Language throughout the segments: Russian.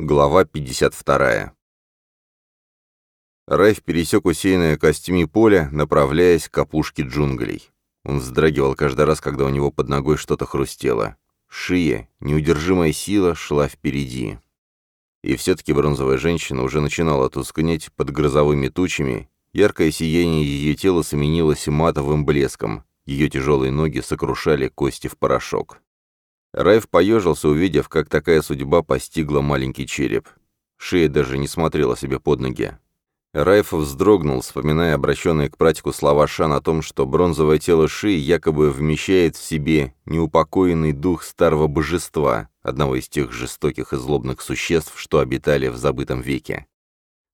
Глава 52. Райф пересек усеянное костями поле, направляясь к опушке джунглей. Он вздрагивал каждый раз, когда у него под ногой что-то хрустело. Шия, неудержимая сила, шла впереди. И все-таки бронзовая женщина уже начинала тускнеть под грозовыми тучами, яркое сияние ее тела сменилось матовым блеском, ее тяжелые ноги сокрушали кости в порошок. Райф поежился, увидев, как такая судьба постигла маленький череп. Шея даже не смотрела себе под ноги. Райф вздрогнул, вспоминая обращенные к практику слова Шан о том, что бронзовое тело Ши якобы вмещает в себе неупокоенный дух старого божества, одного из тех жестоких и злобных существ, что обитали в забытом веке.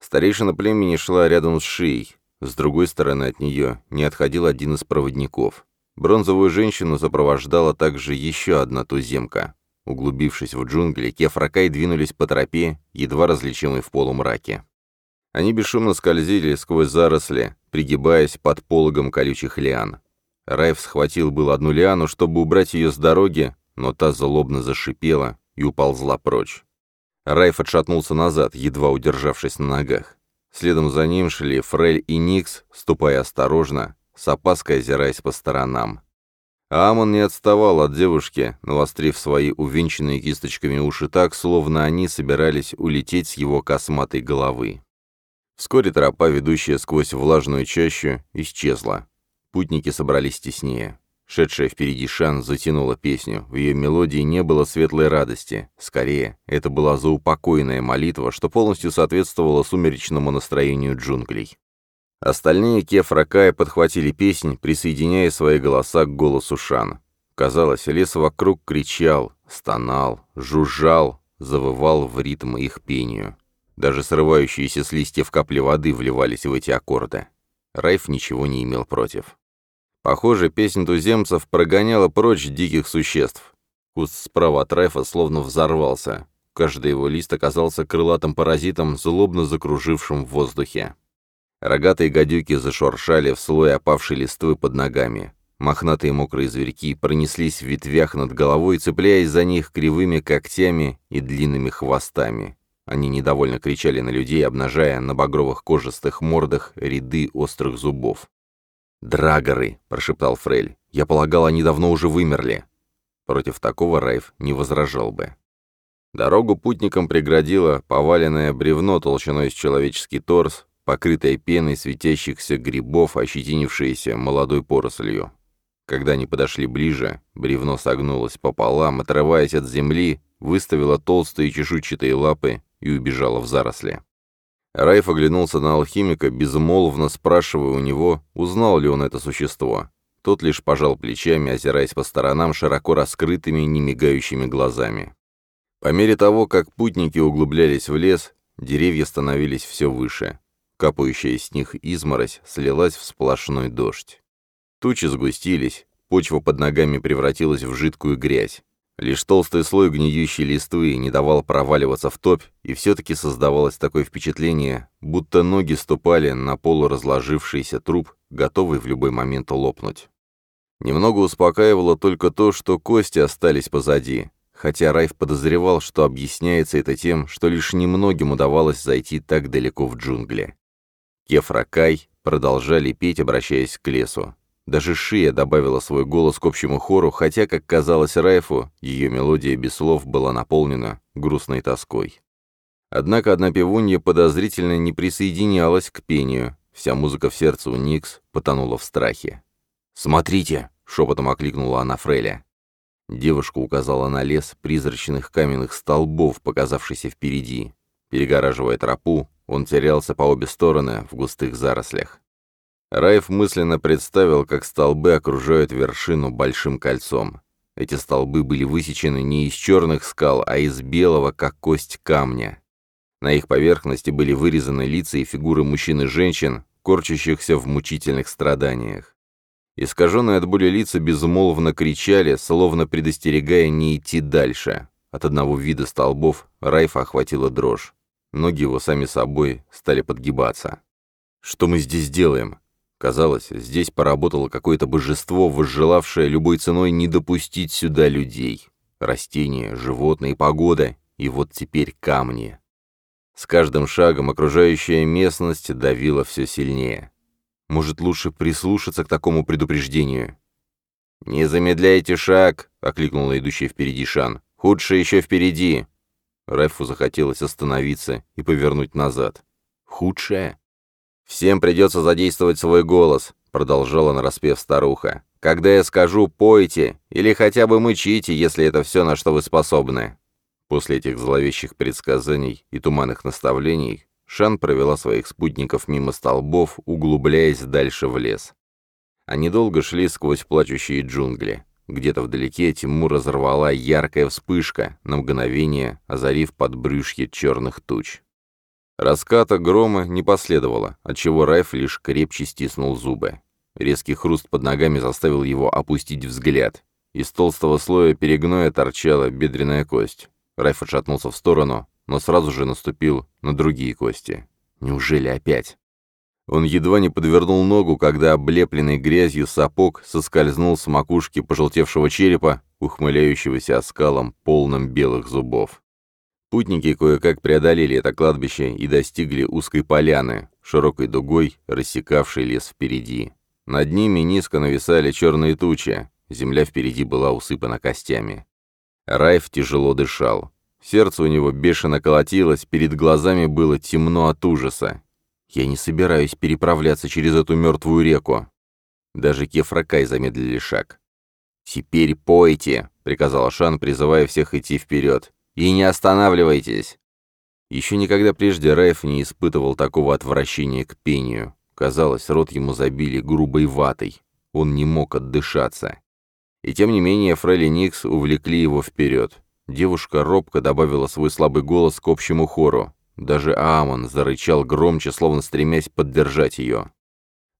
Старейшина племени шла рядом с Шией, с другой стороны от нее не отходил один из проводников. Бронзовую женщину сопровождала также еще одна туземка. Углубившись в джунгли, Кефракай двинулись по тропе, едва различимой в полумраке. Они бесшумно скользили сквозь заросли, пригибаясь под пологом колючих лиан. Райф схватил был одну лиану, чтобы убрать ее с дороги, но та злобно зашипела и уползла прочь. Райф отшатнулся назад, едва удержавшись на ногах. Следом за ним шли Фрель и Никс, ступая осторожно, с опаской озираясь по сторонам. Амон не отставал от девушки, навострив свои увенчанные кисточками уши так, словно они собирались улететь с его косматой головы. Вскоре тропа, ведущая сквозь влажную чащу, исчезла. Путники собрались теснее. Шедшая впереди Шан затянула песню. В ее мелодии не было светлой радости. Скорее, это была заупокойная молитва, что полностью соответствовала сумеречному настроению джунглей. Остальные Кефра Кая подхватили песнь, присоединяя свои голоса к голосу Шана. Казалось, лес вокруг кричал, стонал, жужжал, завывал в ритм их пению. Даже срывающиеся с листьев капли воды вливались в эти аккорды. Райф ничего не имел против. Похоже, песнь туземцев прогоняла прочь диких существ. Куст справа от Райфа словно взорвался. Каждый его лист оказался крылатым паразитом, злобно закружившим в воздухе. Рогатые гадюки зашуршали в слое опавшей листвы под ногами. Мохнатые мокрые зверьки пронеслись в ветвях над головой, цепляясь за них кривыми когтями и длинными хвостами. Они недовольно кричали на людей, обнажая на багровых кожистых мордах ряды острых зубов. «Драгоры!» — прошептал Фрель. «Я полагал, они давно уже вымерли». Против такого Райф не возражал бы. Дорогу путникам преградило поваленное бревно толщиной с человеческий торс, покрытая пеной светящихся грибов, ощетинившаяся молодой порослью. Когда они подошли ближе, бревно согнулось пополам, отрываясь от земли, выставило толстые чешуйчатые лапы и убежало в заросли. Райф оглянулся на алхимика, безмолвно спрашивая у него, узнал ли он это существо. Тот лишь пожал плечами, озираясь по сторонам широко раскрытыми, немигающими глазами. По мере того, как путники углублялись в лес, деревья становились все выше. Капающая с них изморозь слилась в сплошной дождь. Тучи сгустились, почва под ногами превратилась в жидкую грязь. Лишь толстый слой гниющей листвы не давал проваливаться в топь, и все-таки создавалось такое впечатление, будто ноги ступали на полуразложившийся труп, готовый в любой момент лопнуть. Немного успокаивало только то, что кости остались позади, хотя Райф подозревал, что объясняется это тем, что лишь немногим удавалось зайти так далеко в джунгли. Ефракай продолжали петь, обращаясь к лесу. Даже Шия добавила свой голос к общему хору, хотя, как казалось Райфу, ее мелодия без слов была наполнена грустной тоской. Однако одна певунья подозрительно не присоединялась к пению. Вся музыка в сердце у Никс потонула в страхе. «Смотрите!» — шепотом окликнула она Фреля. Девушка указала на лес призрачных каменных столбов, показавшийся впереди. Перегораживая тропу, он терялся по обе стороны в густых зарослях. Райф мысленно представил, как столбы окружают вершину большим кольцом. Эти столбы были высечены не из черных скал, а из белого, как кость камня. На их поверхности были вырезаны лица и фигуры мужчин и женщин, корчащихся в мучительных страданиях. Искаженные от боли лица безмолвно кричали, словно предостерегая не идти дальше. От одного вида столбов Райфа охватила дрожь. Ноги его сами собой стали подгибаться. «Что мы здесь делаем?» Казалось, здесь поработало какое-то божество, возжелавшее любой ценой не допустить сюда людей. Растения, животные, погода, и вот теперь камни. С каждым шагом окружающая местность давила все сильнее. Может, лучше прислушаться к такому предупреждению? «Не замедляйте шаг!» — окликнула идущая впереди Шан. «Худшее еще впереди!» Рэфу захотелось остановиться и повернуть назад. Худшее? «Всем придется задействовать свой голос», — продолжала нараспев старуха. «Когда я скажу «пойте» или хотя бы «мычите», если это все, на что вы способны». После этих зловещих предсказаний и туманных наставлений Шан провела своих спутников мимо столбов, углубляясь дальше в лес. Они долго шли сквозь плачущие джунгли. Где-то вдалеке тьму разорвала яркая вспышка, на мгновение озарив подбрюшье черных туч. Раската грома не последовало, отчего Райф лишь крепче стиснул зубы. Резкий хруст под ногами заставил его опустить взгляд. Из толстого слоя перегноя торчала бедренная кость. Райф отшатнулся в сторону, но сразу же наступил на другие кости. Неужели опять? Он едва не подвернул ногу, когда облепленный грязью сапог соскользнул с макушки пожелтевшего черепа, ухмыляющегося оскалом, полным белых зубов. Путники кое-как преодолели это кладбище и достигли узкой поляны, широкой дугой, рассекавшей лес впереди. Над ними низко нависали черные тучи, земля впереди была усыпана костями. Райф тяжело дышал. Сердце у него бешено колотилось, перед глазами было темно от ужаса, я не собираюсь переправляться через эту мертвую реку. Даже Кефракай замедлили шаг. «Теперь пойте», — приказал Шан, призывая всех идти вперед. «И не останавливайтесь!» Еще никогда прежде Райф не испытывал такого отвращения к пению. Казалось, рот ему забили грубой ватой. Он не мог отдышаться. И тем не менее Фрейли Никс увлекли его вперед. Девушка робко добавила свой слабый голос к общему хору. Даже Амон зарычал громче, словно стремясь поддержать ее.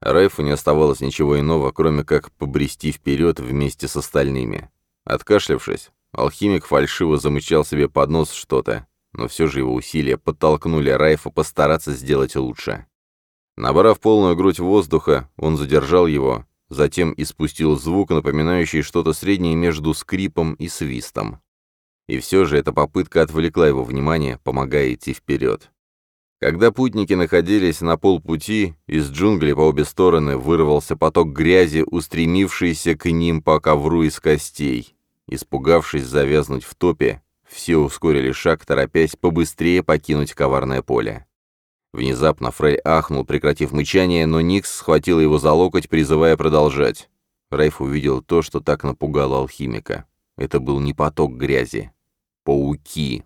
Райфу не оставалось ничего иного, кроме как побрести вперед вместе с остальными. Откашлявшись, алхимик фальшиво замычал себе под нос что-то, но все же его усилия подтолкнули Райфа постараться сделать лучше. Набрав полную грудь воздуха, он задержал его, затем испустил звук, напоминающий что-то среднее между скрипом и свистом. И все же эта попытка отвлекла его внимание, помогая идти вперед. Когда путники находились на полпути, из джунглей по обе стороны вырвался поток грязи, устремившийся к ним по ковру из костей. Испугавшись завязнуть в топе, все ускорили шаг, торопясь побыстрее покинуть коварное поле. Внезапно Фрей ахнул, прекратив мычание, но Никс схватил его за локоть, призывая продолжать. Райф увидел то, что так напугало алхимика. Это был не поток грязи, пауки.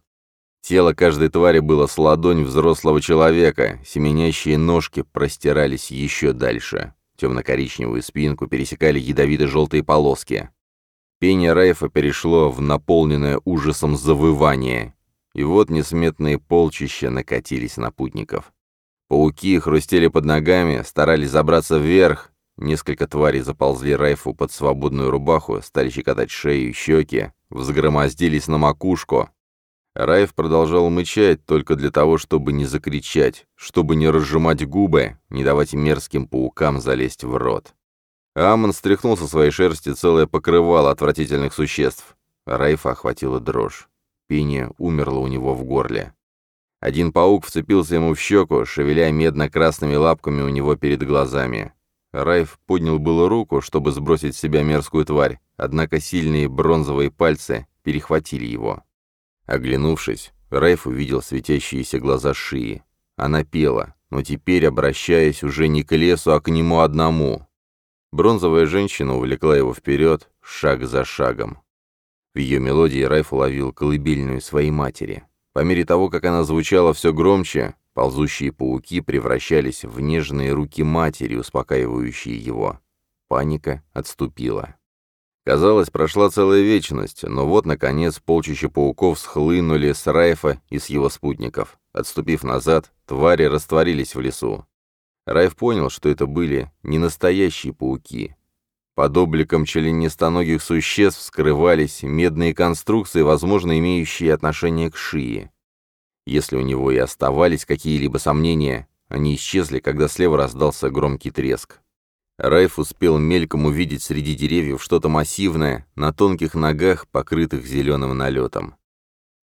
Тело каждой твари было с ладонь взрослого человека, семенящие ножки простирались еще дальше. Темно-коричневую спинку пересекали ядовито-желтые полоски. Пение Райфа перешло в наполненное ужасом завывание. И вот несметные полчища накатились на путников. Пауки хрустели под ногами, старались забраться вверх. Несколько тварей заползли Райфу под свободную рубаху, стали щекотать шею и щеки взгромоздились на макушку. Райф продолжал мычать только для того, чтобы не закричать, чтобы не разжимать губы, не давать мерзким паукам залезть в рот. Амон стряхнул со своей шерсти целое покрывало отвратительных существ. Райфа охватила дрожь. Пение умерло у него в горле. Один паук вцепился ему в щеку, шевеля медно-красными лапками у него перед глазами. Райф поднял было руку, чтобы сбросить с себя мерзкую тварь, однако сильные бронзовые пальцы перехватили его. Оглянувшись, Райф увидел светящиеся глаза Шии. Она пела, но теперь обращаясь уже не к лесу, а к нему одному. Бронзовая женщина увлекла его вперед, шаг за шагом. В ее мелодии Райф уловил колыбельную своей матери. По мере того, как она звучала все громче, Ползущие пауки превращались в нежные руки матери, успокаивающие его. Паника отступила. Казалось, прошла целая вечность, но вот, наконец, полчища пауков схлынули с Райфа и с его спутников. Отступив назад, твари растворились в лесу. Райф понял, что это были не настоящие пауки. Под обликом членистоногих существ скрывались медные конструкции, возможно, имеющие отношение к шее. Если у него и оставались какие-либо сомнения, они исчезли, когда слева раздался громкий треск. Райф успел мельком увидеть среди деревьев что-то массивное, на тонких ногах, покрытых зеленым налетом.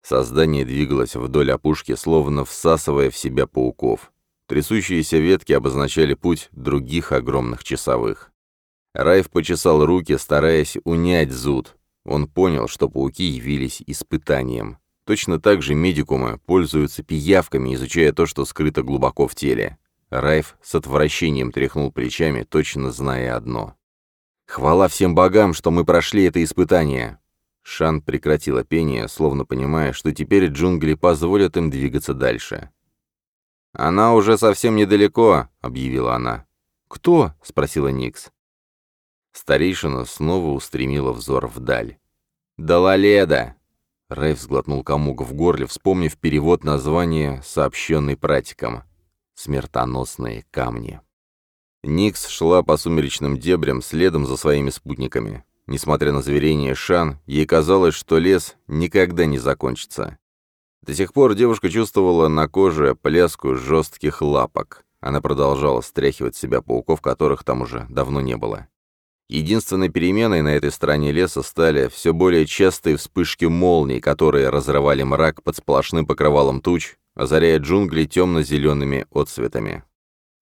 Создание двигалось вдоль опушки, словно всасывая в себя пауков. Трясущиеся ветки обозначали путь других огромных часовых. Райф почесал руки, стараясь унять зуд. Он понял, что пауки явились испытанием. Точно так же медикумы пользуются пиявками, изучая то, что скрыто глубоко в теле. Райф с отвращением тряхнул плечами, точно зная одно. «Хвала всем богам, что мы прошли это испытание!» Шан прекратила пение, словно понимая, что теперь джунгли позволят им двигаться дальше. «Она уже совсем недалеко», — объявила она. «Кто?» — спросила Никс. Старейшина снова устремила взор вдаль. «Далаледа!» Рэй взглотнул комок в горле, вспомнив перевод названия, сообщенный пратиком. «Смертоносные камни». Никс шла по сумеречным дебрям следом за своими спутниками. Несмотря на заверение Шан, ей казалось, что лес никогда не закончится. До сих пор девушка чувствовала на коже пляску жестких лапок. Она продолжала стряхивать с себя пауков, которых там уже давно не было. Единственной переменой на этой стороне леса стали все более частые вспышки молний, которые разрывали мрак под сплошным покрывалом туч, озаряя джунгли темно-зелеными отцветами.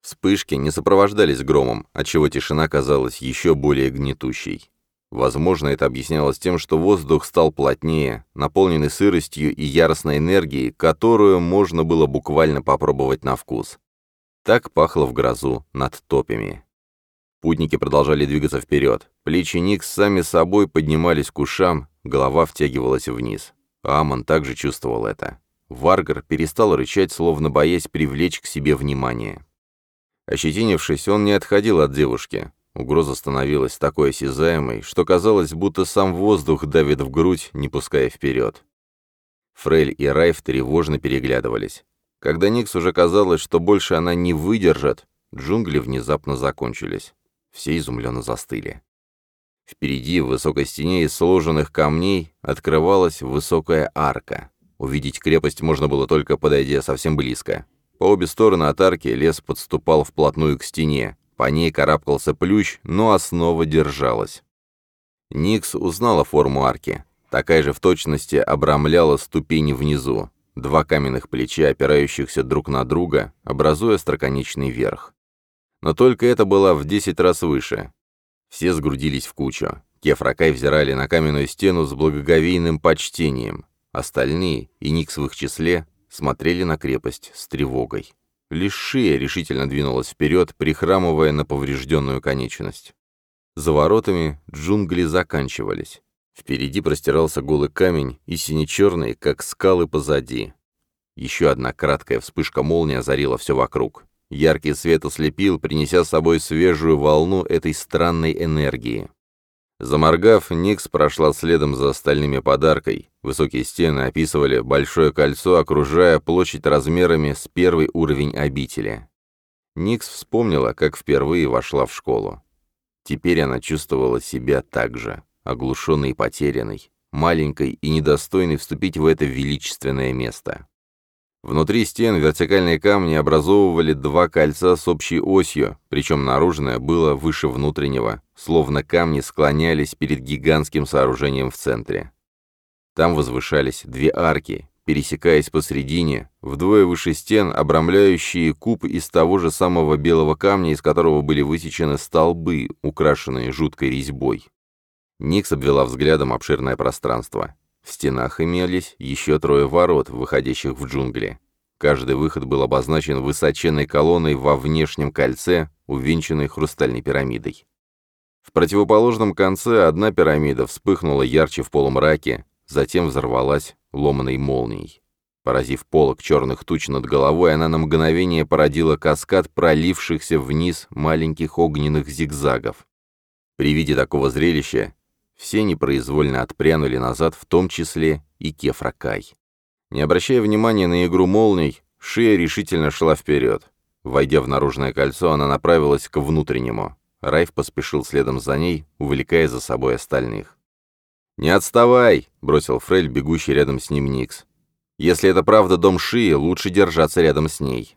Вспышки не сопровождались громом, отчего тишина казалась еще более гнетущей. Возможно, это объяснялось тем, что воздух стал плотнее, наполненный сыростью и яростной энергией, которую можно было буквально попробовать на вкус. Так пахло в грозу над топями. Путники продолжали двигаться вперед. Плечи Никс сами собой поднимались к ушам, голова втягивалась вниз. Амон также чувствовал это. Варгар перестал рычать, словно боясь привлечь к себе внимание. Ощетинившись, он не отходил от девушки. Угроза становилась такой осязаемой, что казалось, будто сам воздух давит в грудь, не пуская вперед. Фрель и Райф тревожно переглядывались. Когда Никс уже казалось, что больше она не выдержит, джунгли внезапно закончились. Все изумленно застыли. Впереди, в высокой стене из сложенных камней, открывалась высокая арка. Увидеть крепость можно было только подойдя совсем близко. По обе стороны от арки лес подступал вплотную к стене. По ней карабкался плющ, но основа держалась. Никс узнала форму арки. Такая же в точности обрамляла ступени внизу. Два каменных плеча, опирающихся друг на друга, образуя строконечный верх но только это была в 10 раз выше. Все сгрудились в кучу. Кефракай взирали на каменную стену с благоговейным почтением. Остальные, и Никс в их числе, смотрели на крепость с тревогой. Лишь решительно двинулась вперед, прихрамывая на поврежденную конечность. За воротами джунгли заканчивались. Впереди простирался голый камень и сине-черный, как скалы позади. Еще одна краткая вспышка молнии озарила все вокруг. Яркий свет ослепил, принеся с собой свежую волну этой странной энергии. Заморгав, Никс прошла следом за остальными подаркой. Высокие стены описывали большое кольцо, окружая площадь размерами с первый уровень обители. Никс вспомнила, как впервые вошла в школу. Теперь она чувствовала себя так же, оглушенной и потерянной, маленькой и недостойной вступить в это величественное место. Внутри стен вертикальные камни образовывали два кольца с общей осью, причем наружное было выше внутреннего, словно камни склонялись перед гигантским сооружением в центре. Там возвышались две арки, пересекаясь посредине, вдвое выше стен, обрамляющие куб из того же самого белого камня, из которого были высечены столбы, украшенные жуткой резьбой. Никс обвела взглядом обширное пространство. В стенах имелись еще трое ворот, выходящих в джунгли. Каждый выход был обозначен высоченной колонной во внешнем кольце, увенчанной хрустальной пирамидой. В противоположном конце одна пирамида вспыхнула ярче в полумраке, затем взорвалась ломаной молнией. Поразив полок черных туч над головой, она на мгновение породила каскад пролившихся вниз маленьких огненных зигзагов. При виде такого зрелища все непроизвольно отпрянули назад, в том числе и Кефракай. Не обращая внимания на игру молний, Шия решительно шла вперед. Войдя в наружное кольцо, она направилась к внутреннему. Райф поспешил следом за ней, увлекая за собой остальных. «Не отставай!» — бросил Фрель, бегущий рядом с ним Никс. «Если это правда дом Шии, лучше держаться рядом с ней».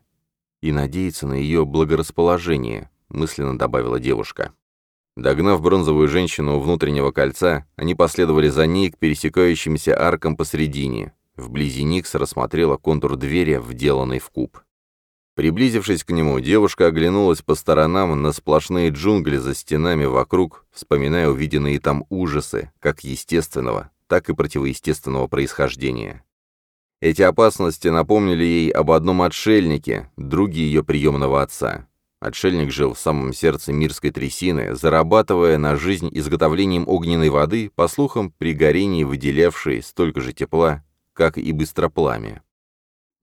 «И надеяться на ее благорасположение», — мысленно добавила девушка. Догнав бронзовую женщину у внутреннего кольца, они последовали за ней к пересекающимся аркам посредине. Вблизи Никс рассмотрела контур двери, вделанный в куб. Приблизившись к нему, девушка оглянулась по сторонам на сплошные джунгли за стенами вокруг, вспоминая увиденные там ужасы, как естественного, так и противоестественного происхождения. Эти опасности напомнили ей об одном отшельнике, друге ее приемного отца. Отшельник жил в самом сердце мирской трясины, зарабатывая на жизнь изготовлением огненной воды, по слухам, при горении выделявшей столько же тепла, как и быстропламя.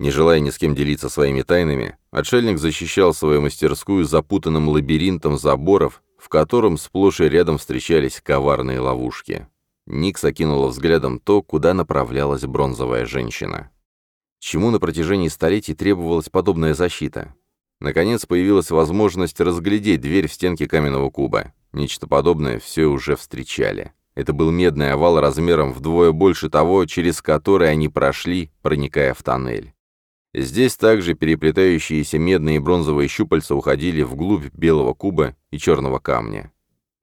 Не желая ни с кем делиться своими тайнами, отшельник защищал свою мастерскую запутанным лабиринтом заборов, в котором сплошь и рядом встречались коварные ловушки. Никс окинула взглядом то, куда направлялась бронзовая женщина. Чему на протяжении столетий требовалась подобная защита? Наконец появилась возможность разглядеть дверь в стенке каменного куба. Нечто подобное все уже встречали. Это был медный овал размером вдвое больше того, через который они прошли, проникая в тоннель. Здесь также переплетающиеся медные и бронзовые щупальца уходили вглубь белого куба и черного камня.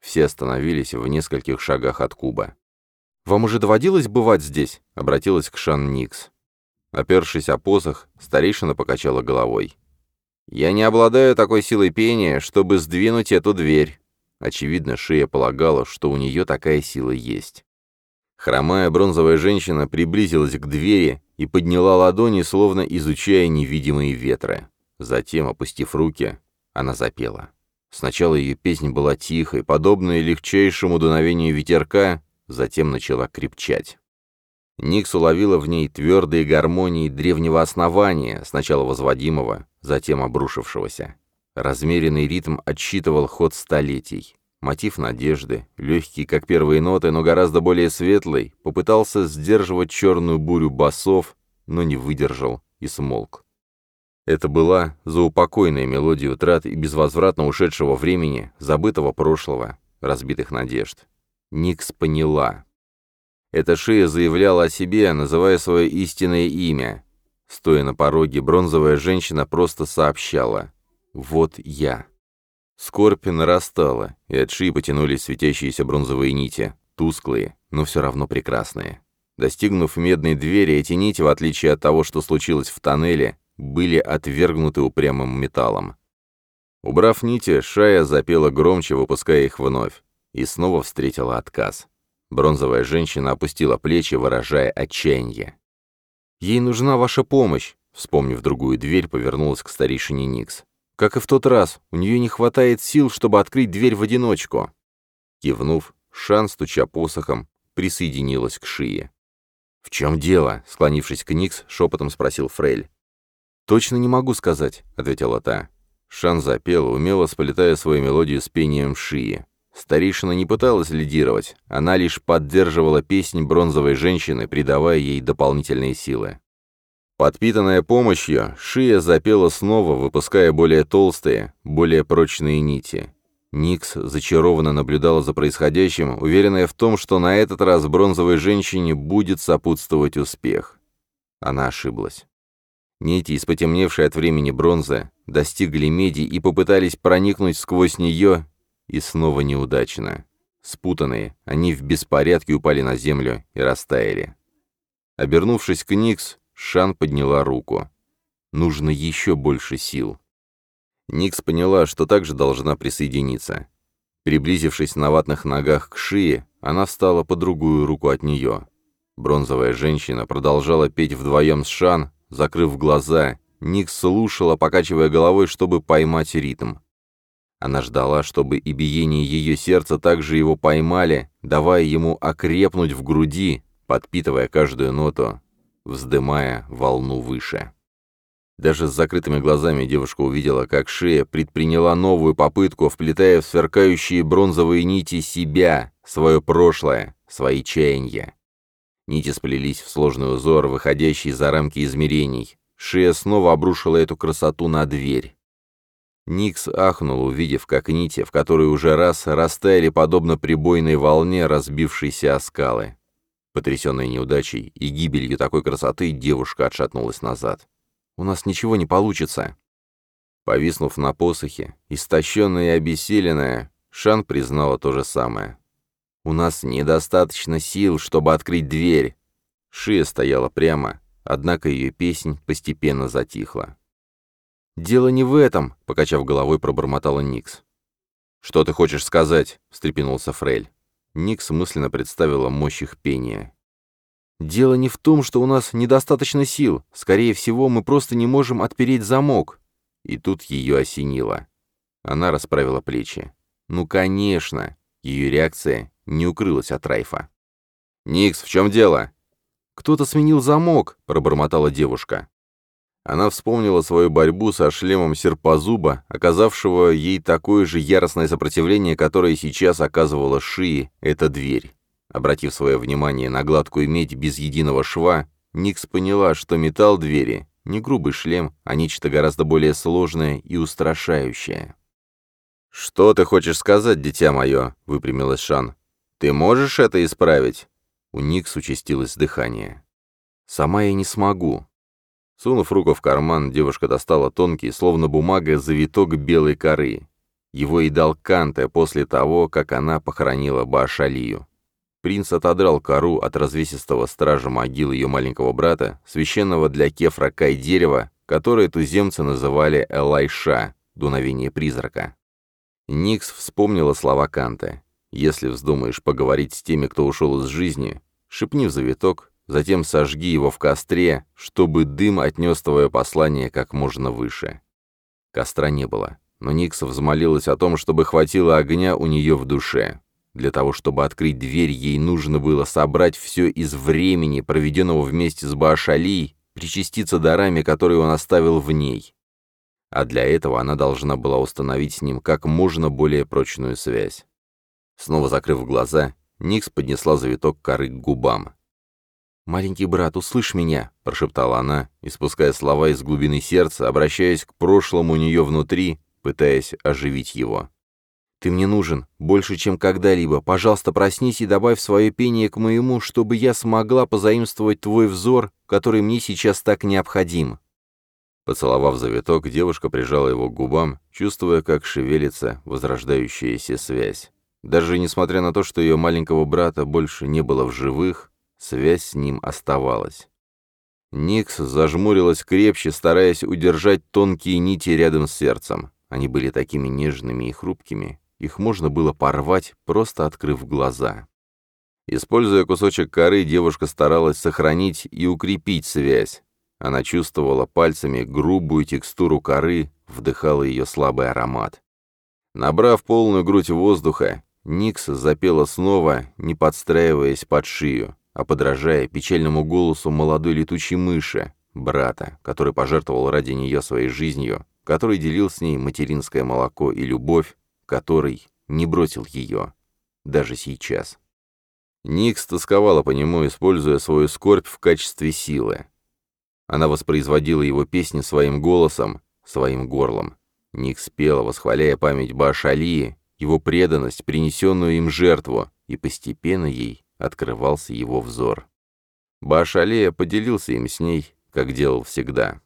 Все остановились в нескольких шагах от куба. «Вам уже доводилось бывать здесь?» — обратилась к Шан Никс. Опершись о посох, старейшина покачала головой. Я не обладаю такой силой пения, чтобы сдвинуть эту дверь. Очевидно, Шия полагала, что у нее такая сила есть. Хромая бронзовая женщина приблизилась к двери и подняла ладони, словно изучая невидимые ветры. Затем, опустив руки, она запела. Сначала ее песнь была тихой, подобной легчайшему дуновению ветерка, затем начала крепчать. Никс уловила в ней твердые гармонии древнего основания, сначала возводимого, затем обрушившегося. Размеренный ритм отсчитывал ход столетий. Мотив надежды, легкий, как первые ноты, но гораздо более светлый, попытался сдерживать черную бурю басов, но не выдержал и смолк. Это была заупокойная мелодия утрат и безвозвратно ушедшего времени, забытого прошлого, разбитых надежд. Никс поняла, эта шея заявляла о себе, называя свое истинное имя. Стоя на пороге, бронзовая женщина просто сообщала «Вот я». Скорбь нарастала, и от шеи потянулись светящиеся бронзовые нити, тусклые, но все равно прекрасные. Достигнув медной двери, эти нити, в отличие от того, что случилось в тоннеле, были отвергнуты упрямым металлом. Убрав нити, Шая запела громче, выпуская их вновь, и снова встретила отказ. Бронзовая женщина опустила плечи, выражая отчаяние. «Ей нужна ваша помощь», — вспомнив другую дверь, повернулась к старейшине Никс. «Как и в тот раз, у нее не хватает сил, чтобы открыть дверь в одиночку». Кивнув, Шан, стуча посохом, присоединилась к Шие. «В чем дело?» — склонившись к Никс, шепотом спросил Фрейль. «Точно не могу сказать», — ответила та. Шан запела, умело сплетая свою мелодию с пением Шии. Старейшина не пыталась лидировать, она лишь поддерживала песнь бронзовой женщины, придавая ей дополнительные силы. Подпитанная помощью, Шия запела снова, выпуская более толстые, более прочные нити. Никс зачарованно наблюдала за происходящим, уверенная в том, что на этот раз бронзовой женщине будет сопутствовать успех. Она ошиблась. Нити из потемневшей от времени бронзы достигли меди и попытались проникнуть сквозь нее, и снова неудачно. Спутанные, они в беспорядке упали на землю и растаяли. Обернувшись к Никс, Шан подняла руку. «Нужно еще больше сил». Никс поняла, что также должна присоединиться. Приблизившись на ватных ногах к шее, она встала по другую руку от нее. Бронзовая женщина продолжала петь вдвоем с Шан, закрыв глаза. Никс слушала, покачивая головой, чтобы поймать ритм. Она ждала, чтобы и биение ее сердца также его поймали, давая ему окрепнуть в груди, подпитывая каждую ноту, вздымая волну выше. Даже с закрытыми глазами девушка увидела, как шея предприняла новую попытку, вплетая в сверкающие бронзовые нити себя, свое прошлое, свои чаяния. Нити сплелись в сложный узор, выходящий за рамки измерений. Шея снова обрушила эту красоту на дверь. Никс ахнул, увидев, как нити, в которые уже раз растаяли подобно прибойной волне разбившейся о скалы. Потрясённая неудачей и гибелью такой красоты, девушка отшатнулась назад. «У нас ничего не получится!» Повиснув на посохе, истощённая и обессиленная, Шан признала то же самое. «У нас недостаточно сил, чтобы открыть дверь!» Шия стояла прямо, однако её песнь постепенно затихла. «Дело не в этом», — покачав головой, пробормотала Никс. «Что ты хочешь сказать?» — встрепенулся Фрель. Никс мысленно представила мощь их пения. «Дело не в том, что у нас недостаточно сил. Скорее всего, мы просто не можем отпереть замок». И тут ее осенило. Она расправила плечи. «Ну, конечно!» Ее реакция не укрылась от Райфа. «Никс, в чем дело?» «Кто-то сменил замок», — пробормотала девушка. Она вспомнила свою борьбу со шлемом серпозуба, оказавшего ей такое же яростное сопротивление, которое сейчас оказывала Шии, эта дверь. Обратив свое внимание на гладкую медь без единого шва, Никс поняла, что металл двери — не грубый шлем, а нечто гораздо более сложное и устрашающее. «Что ты хочешь сказать, дитя мое?» — выпрямилась Шан. «Ты можешь это исправить?» У Никс участилось дыхание. «Сама я не смогу. Сунув руку в карман, девушка достала тонкий, словно бумага, завиток белой коры. Его и дал Канте после того, как она похоронила Баашалию. Принц отодрал кору от развесистого стража могил ее маленького брата, священного для кефра кай дерева, которое туземцы называли Элайша, дуновение призрака. Никс вспомнила слова Канте: «Если вздумаешь поговорить с теми, кто ушел из жизни, шепни в завиток, затем сожги его в костре, чтобы дым отнес твое послание как можно выше. Костра не было, но Никс взмолилась о том, чтобы хватило огня у нее в душе. Для того, чтобы открыть дверь, ей нужно было собрать все из времени, проведенного вместе с Баашали, причаститься дарами, которые он оставил в ней. А для этого она должна была установить с ним как можно более прочную связь. Снова закрыв глаза, Никс поднесла завиток коры к губам. «Маленький брат, услышь меня!» — прошептала она, испуская слова из глубины сердца, обращаясь к прошлому у нее внутри, пытаясь оживить его. «Ты мне нужен, больше, чем когда-либо. Пожалуйста, проснись и добавь свое пение к моему, чтобы я смогла позаимствовать твой взор, который мне сейчас так необходим». Поцеловав завиток, девушка прижала его к губам, чувствуя, как шевелится возрождающаяся связь. Даже несмотря на то, что ее маленького брата больше не было в живых, Связь с ним оставалась. Никс зажмурилась крепче, стараясь удержать тонкие нити рядом с сердцем. Они были такими нежными и хрупкими. Их можно было порвать, просто открыв глаза. Используя кусочек коры, девушка старалась сохранить и укрепить связь. Она чувствовала пальцами грубую текстуру коры, вдыхала ее слабый аромат. Набрав полную грудь воздуха, Никс запела снова, не подстраиваясь под шию а подражая печальному голосу молодой летучей мыши, брата, который пожертвовал ради нее своей жизнью, который делил с ней материнское молоко и любовь, который не бросил ее, даже сейчас. Никс тосковала по нему, используя свою скорбь в качестве силы. Она воспроизводила его песни своим голосом, своим горлом. Никс пела, восхваляя память Башалии, его преданность, принесенную им жертву, и постепенно ей открывался его взор. Башалея поделился им с ней, как делал всегда.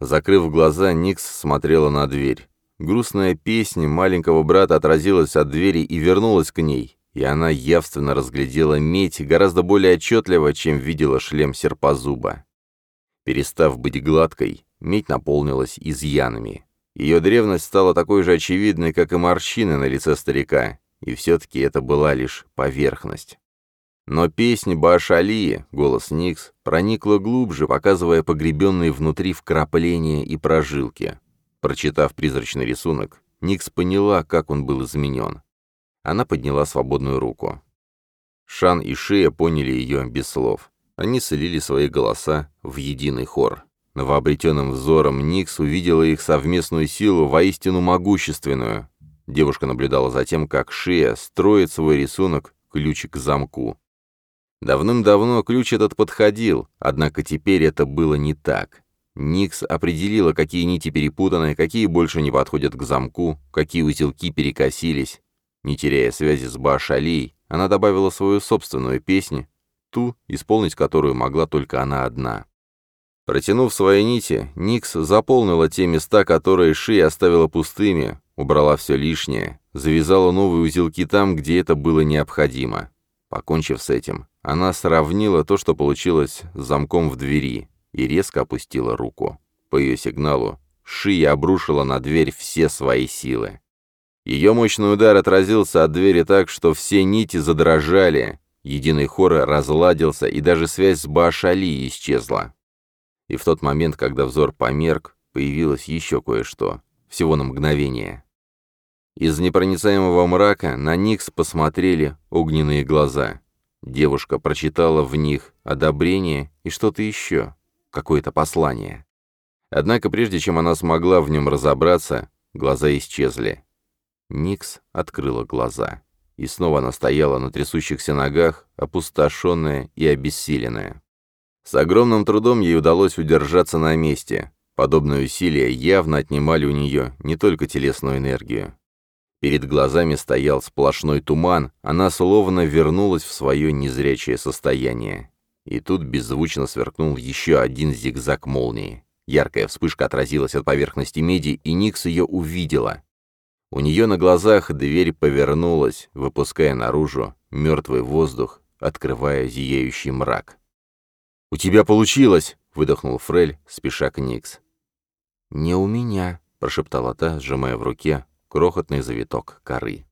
Закрыв глаза, Никс смотрела на дверь. Грустная песня маленького брата отразилась от двери и вернулась к ней, и она явственно разглядела медь гораздо более отчетливо, чем видела шлем серпозуба. Перестав быть гладкой, медь наполнилась изъянами. Ее древность стала такой же очевидной, как и морщины на лице старика, и все-таки это была лишь поверхность. Но песня Баашалии, голос Никс, проникла глубже, показывая погребенные внутри вкрапления и прожилки. Прочитав призрачный рисунок, Никс поняла, как он был изменен. Она подняла свободную руку. Шан и Шея поняли ее без слов. Они слили свои голоса в единый хор. Новообретенным взором Никс увидела их совместную силу, воистину могущественную. Девушка наблюдала за тем, как Шея строит свой рисунок, ключик к замку. Давным-давно ключ этот подходил, однако теперь это было не так. Никс определила, какие нити перепутаны, какие больше не подходят к замку, какие узелки перекосились. Не теряя связи с Башалей, она добавила свою собственную песню, ту, исполнить которую могла только она одна. Протянув свои нити, Никс заполнила те места, которые Ши оставила пустыми, убрала все лишнее, завязала новые узелки там, где это было необходимо. Покончив с этим, она сравнила то, что получилось, с замком в двери и резко опустила руку. По ее сигналу Шия обрушила на дверь все свои силы. Ее мощный удар отразился от двери так, что все нити задрожали, единый хор разладился, и даже связь с Башали исчезла. И в тот момент, когда взор померк, появилось еще кое-что, всего на мгновение. Из непроницаемого мрака на Никс посмотрели огненные глаза — Девушка прочитала в них одобрение и что-то еще, какое-то послание. Однако прежде чем она смогла в нем разобраться, глаза исчезли. Никс открыла глаза. И снова она стояла на трясущихся ногах, опустошенная и обессиленная. С огромным трудом ей удалось удержаться на месте. Подобные усилия явно отнимали у нее не только телесную энергию. Перед глазами стоял сплошной туман, она словно вернулась в свое незрячее состояние. И тут беззвучно сверкнул еще один зигзаг молнии. Яркая вспышка отразилась от поверхности меди, и Никс ее увидела. У нее на глазах дверь повернулась, выпуская наружу мертвый воздух, открывая зияющий мрак. «У тебя получилось!» — выдохнул Фрель, спеша к Никс. «Не у меня», — прошептала та, сжимая в руке крохотный завиток коры.